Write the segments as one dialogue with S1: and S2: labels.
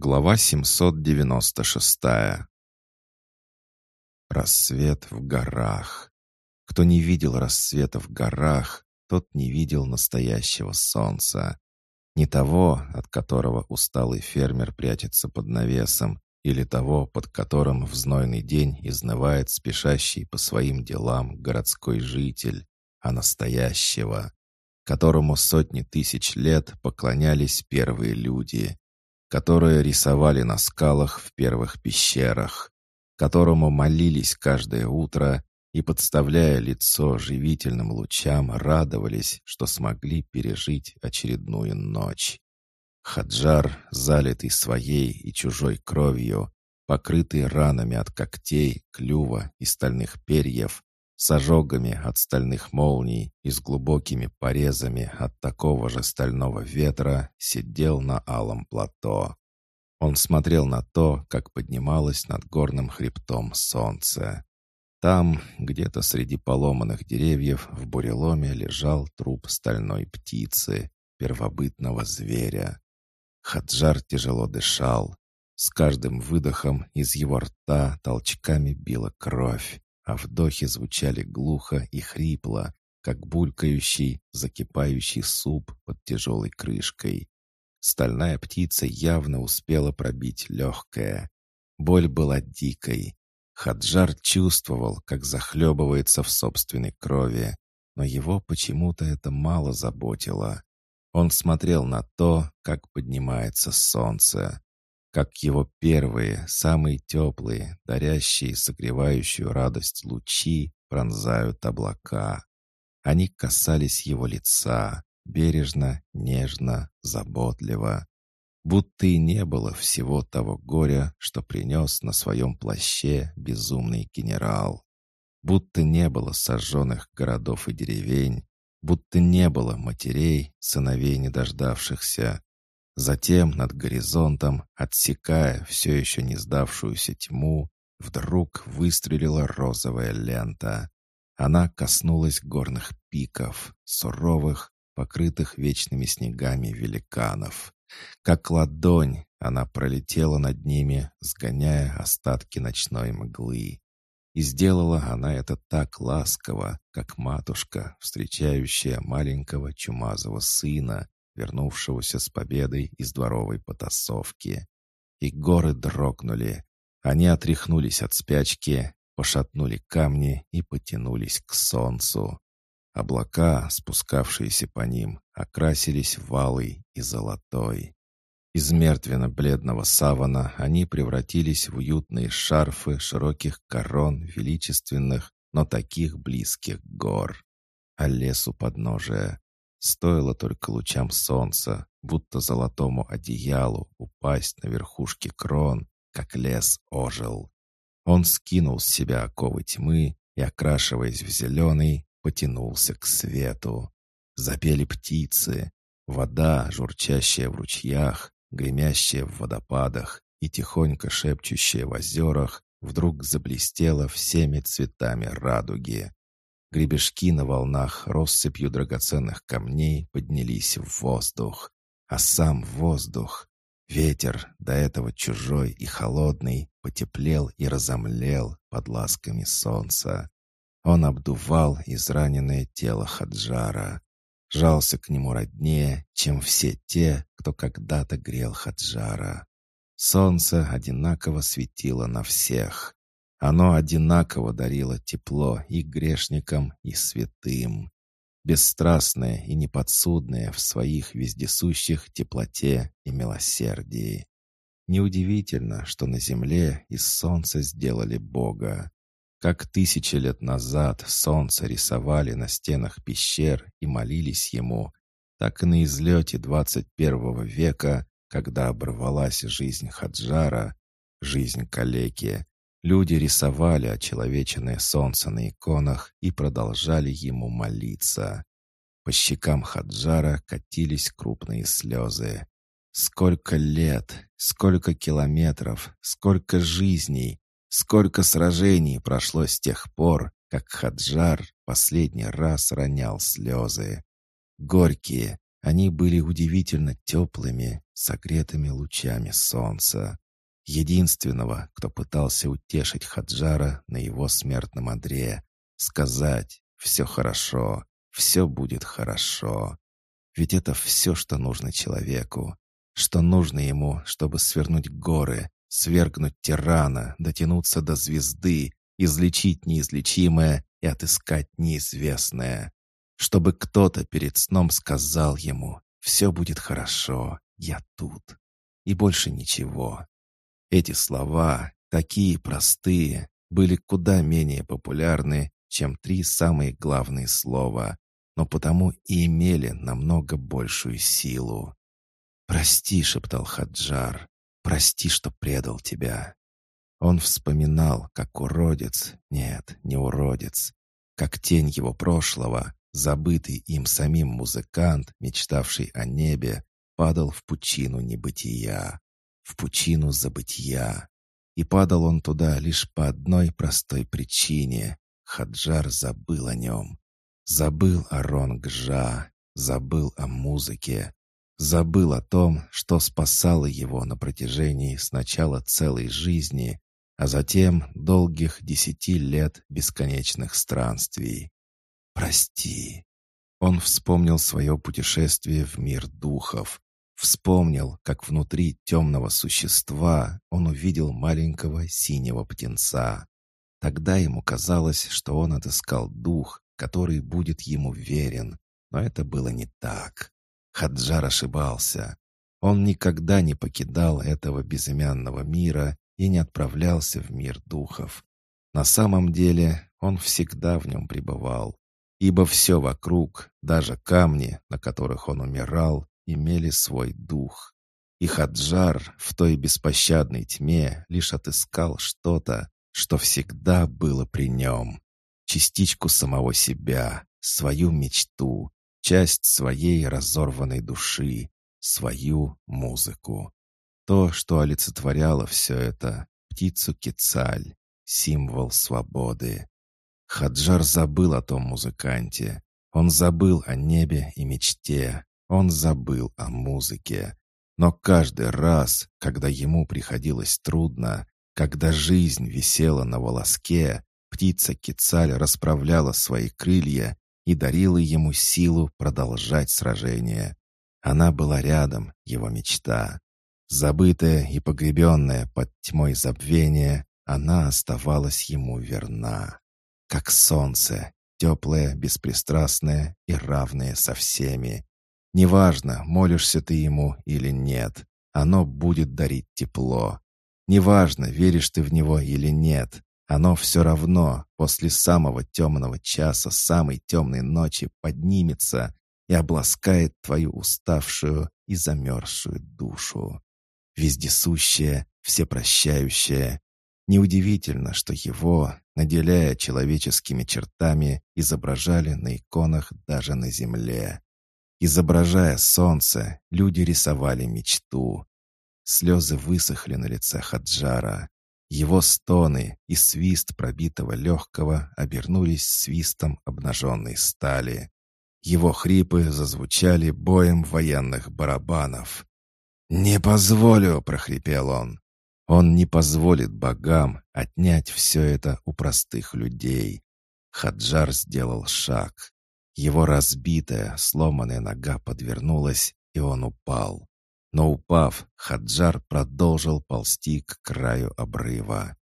S1: Глава 796. Рассвет в горах. Кто не видел рассвета в горах, тот не видел настоящего солнца. Не того, от которого усталый фермер прячется под навесом, или того, под которым в знойный день изнывает спешащий по своим делам городской житель, а настоящего, которому сотни тысяч лет поклонялись первые люди, которые рисовали на скалах в первых пещерах, которому молились каждое утро и, подставляя лицо живительным лучам, радовались, что смогли пережить очередную ночь. Хаджар, залитый своей и чужой кровью, покрытый ранами от когтей, клюва и стальных перьев, с ожогами от стальных молний и с глубокими порезами от такого же стального ветра, сидел на алом плато. Он смотрел на то, как поднималось над горным хребтом солнце. Там, где-то среди поломанных деревьев, в буреломе лежал труп стальной птицы, первобытного зверя. Хаджар тяжело дышал. С каждым выдохом из его рта толчками била кровь а вдохи звучали глухо и хрипло, как булькающий, закипающий суп под тяжелой крышкой. Стальная птица явно успела пробить легкое. Боль была дикой. Хаджар чувствовал, как захлебывается в собственной крови, но его почему-то это мало заботило. Он смотрел на то, как поднимается солнце как его первые, самые теплые, дарящие согревающую радость лучи пронзают облака. Они касались его лица, бережно, нежно, заботливо. Будто и не было всего того горя, что принес на своем плаще безумный генерал. Будто не было сожженных городов и деревень, будто не было матерей, сыновей не дождавшихся, Затем над горизонтом, отсекая все еще не сдавшуюся тьму, вдруг выстрелила розовая лента. Она коснулась горных пиков, суровых, покрытых вечными снегами великанов. Как ладонь, она пролетела над ними, сгоняя остатки ночной мглы. И сделала она это так ласково, как матушка, встречающая маленького чумазого сына, вернувшегося с победой из дворовой потасовки. И горы дрогнули. Они отряхнулись от спячки, пошатнули камни и потянулись к солнцу. Облака, спускавшиеся по ним, окрасились валой и золотой. Из мертвенно-бледного савана они превратились в уютные шарфы широких корон величественных, но таких близких гор. А лесу подножия Стоило только лучам солнца, будто золотому одеялу, упасть на верхушки крон, как лес ожил. Он скинул с себя оковы тьмы и, окрашиваясь в зеленый, потянулся к свету. Запели птицы, вода, журчащая в ручьях, гремящая в водопадах и тихонько шепчущая в озерах, вдруг заблестела всеми цветами радуги. Гребешки на волнах россыпью драгоценных камней поднялись в воздух. А сам воздух, ветер, до этого чужой и холодный, потеплел и разомлел под ласками солнца. Он обдувал израненное тело Хаджара. Жался к нему роднее, чем все те, кто когда-то грел Хаджара. Солнце одинаково светило на всех. Оно одинаково дарило тепло и грешникам, и святым. Бесстрастное и неподсудное в своих вездесущих теплоте и милосердии. Неудивительно, что на земле из солнца сделали Бога. Как тысячи лет назад солнце рисовали на стенах пещер и молились ему, так и на излете 21 века, когда оборвалась жизнь Хаджара, жизнь калеки, Люди рисовали очеловеченное солнце на иконах и продолжали ему молиться. По щекам Хаджара катились крупные слезы. Сколько лет, сколько километров, сколько жизней, сколько сражений прошло с тех пор, как Хаджар последний раз ронял слезы. Горькие, Они были удивительно теплыми, согретыми лучами солнца. Единственного, кто пытался утешить Хаджара на его смертном одре, сказать «все хорошо, все будет хорошо». Ведь это все, что нужно человеку, что нужно ему, чтобы свернуть горы, свергнуть тирана, дотянуться до звезды, излечить неизлечимое и отыскать неизвестное. Чтобы кто-то перед сном сказал ему «Все будет хорошо, я тут». И больше ничего. Эти слова, такие простые, были куда менее популярны, чем три самые главные слова, но потому и имели намного большую силу. «Прости», — шептал Хаджар, — «прости, что предал тебя». Он вспоминал, как уродец, нет, не уродец, как тень его прошлого, забытый им самим музыкант, мечтавший о небе, падал в пучину небытия, в пучину забытия. И падал он туда лишь по одной простой причине. Хаджар забыл о нем. Забыл о Ронгжа, забыл о музыке, забыл о том, что спасало его на протяжении сначала целой жизни, а затем долгих десяти лет бесконечных странствий. «Прости». Он вспомнил свое путешествие в мир духов, вспомнил, как внутри темного существа он увидел маленького синего птенца. Тогда ему казалось, что он отыскал дух, который будет ему верен, но это было не так. Хаджар ошибался. Он никогда не покидал этого безымянного мира и не отправлялся в мир духов. На самом деле он всегда в нем пребывал, ибо все вокруг, даже камни, на которых он умирал, имели свой дух. И Хаджар в той беспощадной тьме лишь отыскал что-то, что всегда было при нем. Частичку самого себя, свою мечту, часть своей разорванной души, свою музыку. То, что олицетворяло все это, птицу Кецаль, символ свободы. Хаджар забыл о том музыканте. Он забыл о небе и мечте. Он забыл о музыке. Но каждый раз, когда ему приходилось трудно, когда жизнь висела на волоске, птица Кицаль расправляла свои крылья и дарила ему силу продолжать сражение. Она была рядом, его мечта. Забытая и погребенная под тьмой забвения, она оставалась ему верна. Как солнце, теплое, беспристрастное и равное со всеми. Неважно, молишься ты ему или нет, оно будет дарить тепло. Неважно, веришь ты в него или нет, оно все равно после самого темного часа, самой темной ночи поднимется и обласкает твою уставшую и замерзшую душу вездесущее, всепрощающее. Неудивительно, что его, наделяя человеческими чертами, изображали на иконах даже на земле. Изображая солнце, люди рисовали мечту. Слезы высохли на лице Хаджара. Его стоны и свист пробитого легкого обернулись свистом обнаженной стали. Его хрипы зазвучали боем военных барабанов. «Не позволю!» — прохрипел он. Он не позволит богам отнять все это у простых людей. Хаджар сделал шаг. Его разбитая, сломанная нога подвернулась, и он упал. Но упав, Хаджар продолжил ползти к краю обрыва.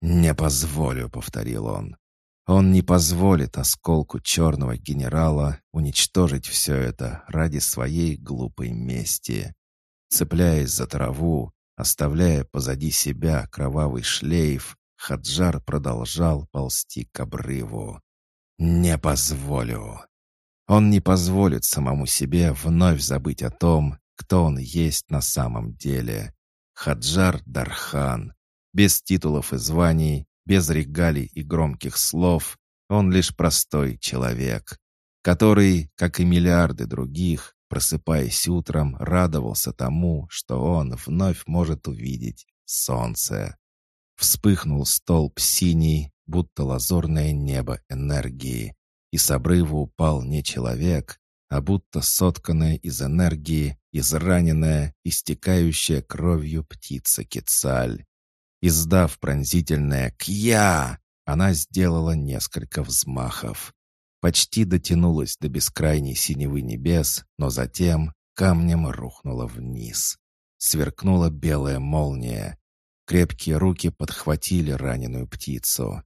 S1: «Не позволю», — повторил он. Он не позволит осколку черного генерала уничтожить все это ради своей глупой мести. Цепляясь за траву, оставляя позади себя кровавый шлейф, Хаджар продолжал ползти к обрыву. «Не позволю!» Он не позволит самому себе вновь забыть о том, кто он есть на самом деле. Хаджар Дархан. Без титулов и званий, без регалий и громких слов, он лишь простой человек, который, как и миллиарды других, просыпаясь утром, радовался тому, что он вновь может увидеть солнце. Вспыхнул столб синий, будто лазурное небо энергии, и с обрыва упал не человек, а будто сотканная из энергии, израненная, истекающая кровью птица Кецаль. Издав пронзительное «Кья!», она сделала несколько взмахов. Почти дотянулась до бескрайней синевы небес, но затем камнем рухнула вниз. Сверкнула белая молния. Крепкие руки подхватили раненую птицу.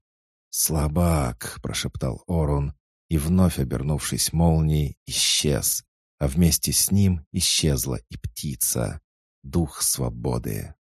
S1: «Слабак!» — прошептал Орун, и, вновь обернувшись молнией, исчез, а вместе с ним исчезла и птица, дух свободы.